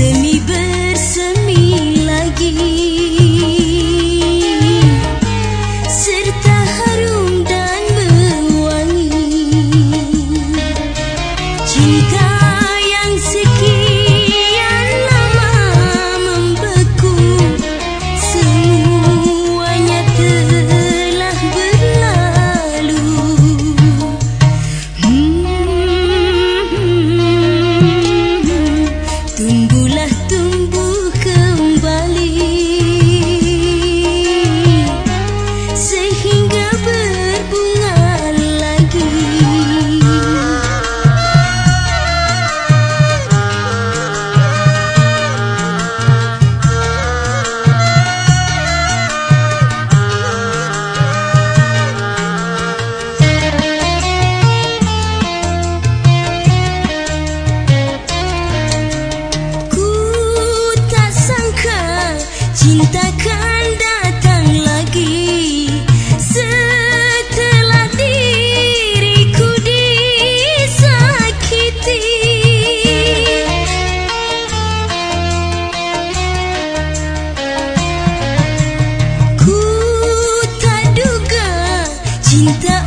bersemi 记得。